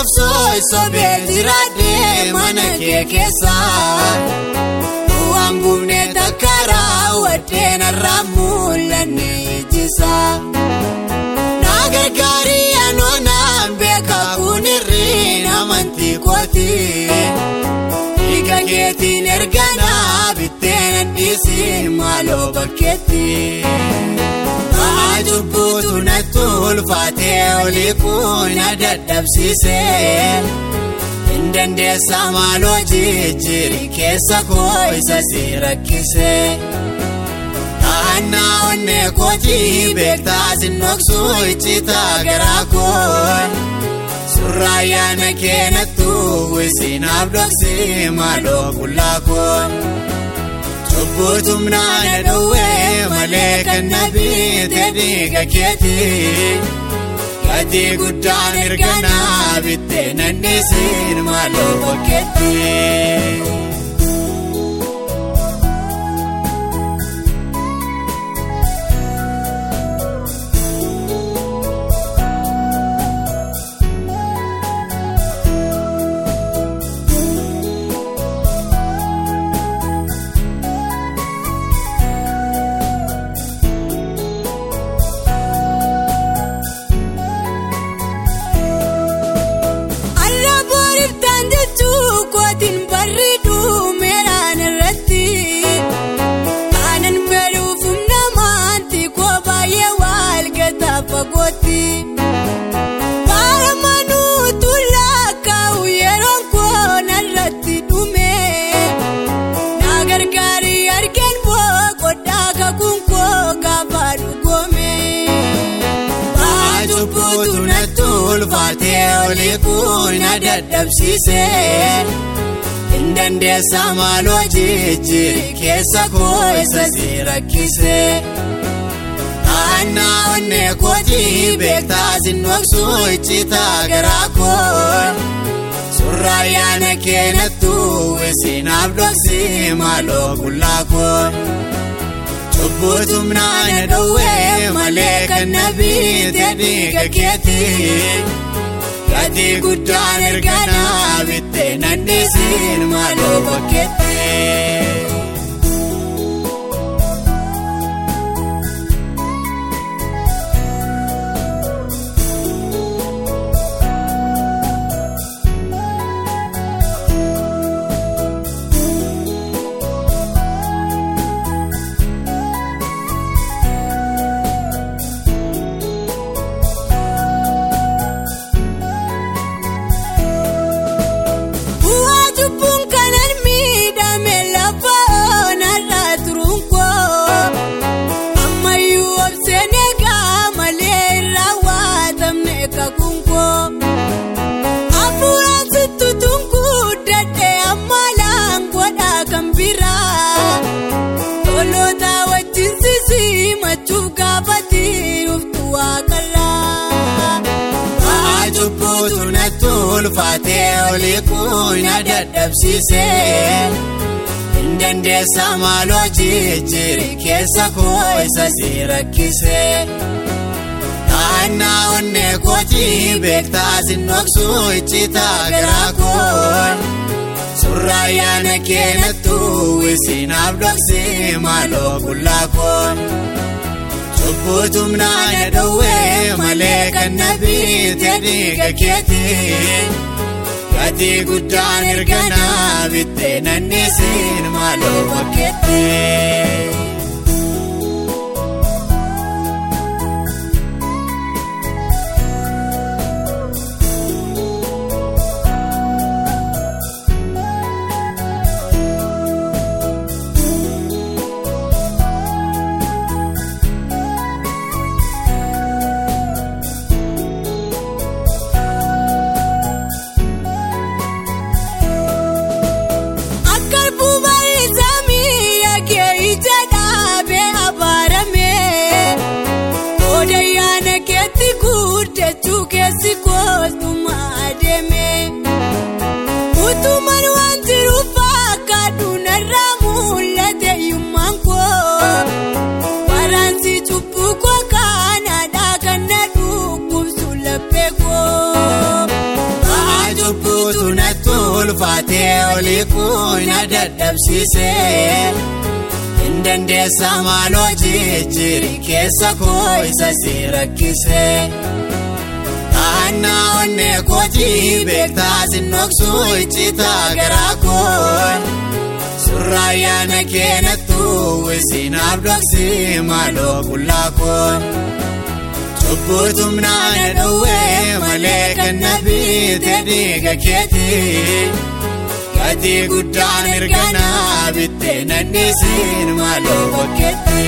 of sobee jiraadhee mana kee keessa. Waan buufnee takka raawwadhee narraa mul'anne ijjisa. Na gargaarii anoonaan beekaa kun irreen amantii kooti. Dhiiga keetiin erga naa bitteen dhiisiin maaloo bakkeetti. Haa cubbuutu natti ulfaatee olii kun na dadhabsiisee. Dandeessa maaloo jijjiiri keessa koo isa si rakkisee. Naannaa onnee kootii beektaa sinnoksuu iccitaa garaa koo. Suuraa yaana keenattu wisiinaaf dhoksii maaloo qullaa koo. Cubbuutum naana dhowwee malee kan na biite dhiiga keetii. Gatii guddaan erga naa bittee nannisiin maaloo bakkeetti. Olii kun na dadhabsiisee. Dandeessa maaloo jijjiiri keessa koo isa si rakkisee. Naannaa onnee kootii beektaa sinnoksuu iccitaa garaa koo. Suuraa yaana keenattu wisiinaaf dhoksii maaloo qullaa koo. Cubbuutum naana dhowwee malee kan na biite dhiiga keetii. Gatii guddaan erga naa bittee nannisiin maaloo bakkeetti. Na dadhabsiisee. Dandeessa maaloo jijjiiri keessa koo isa si rakkisee. Naannaa onnee kootii beektaa sinnoksuu iccitaa garaa koo. Suuraa yaana keenattu wisiinaaf dhoksii maaloo qullaa koo. Cubbuutum naana dhowwee malee kan na biite dhiiga keetii. Gatii guddaan erga naa bittee nannisiin maaloo bakkeetti. Hiikuu na dadhabsiise. Hin dandeessa maaloo jijjiiri keessa koo isa si rakkise. Dhaannaa onnee kootii beektaa sinnoksuu iccitaa garaa koo. Surraa ayyaana keenattu wisiinaaf dhoksi maaloo qullaa koo. Cubbuutum naana dhowwee malee kan na biite dhiiga keetii. Gatii guddaan erga naa bittee nan dhiisiin maaloo bakkeetti.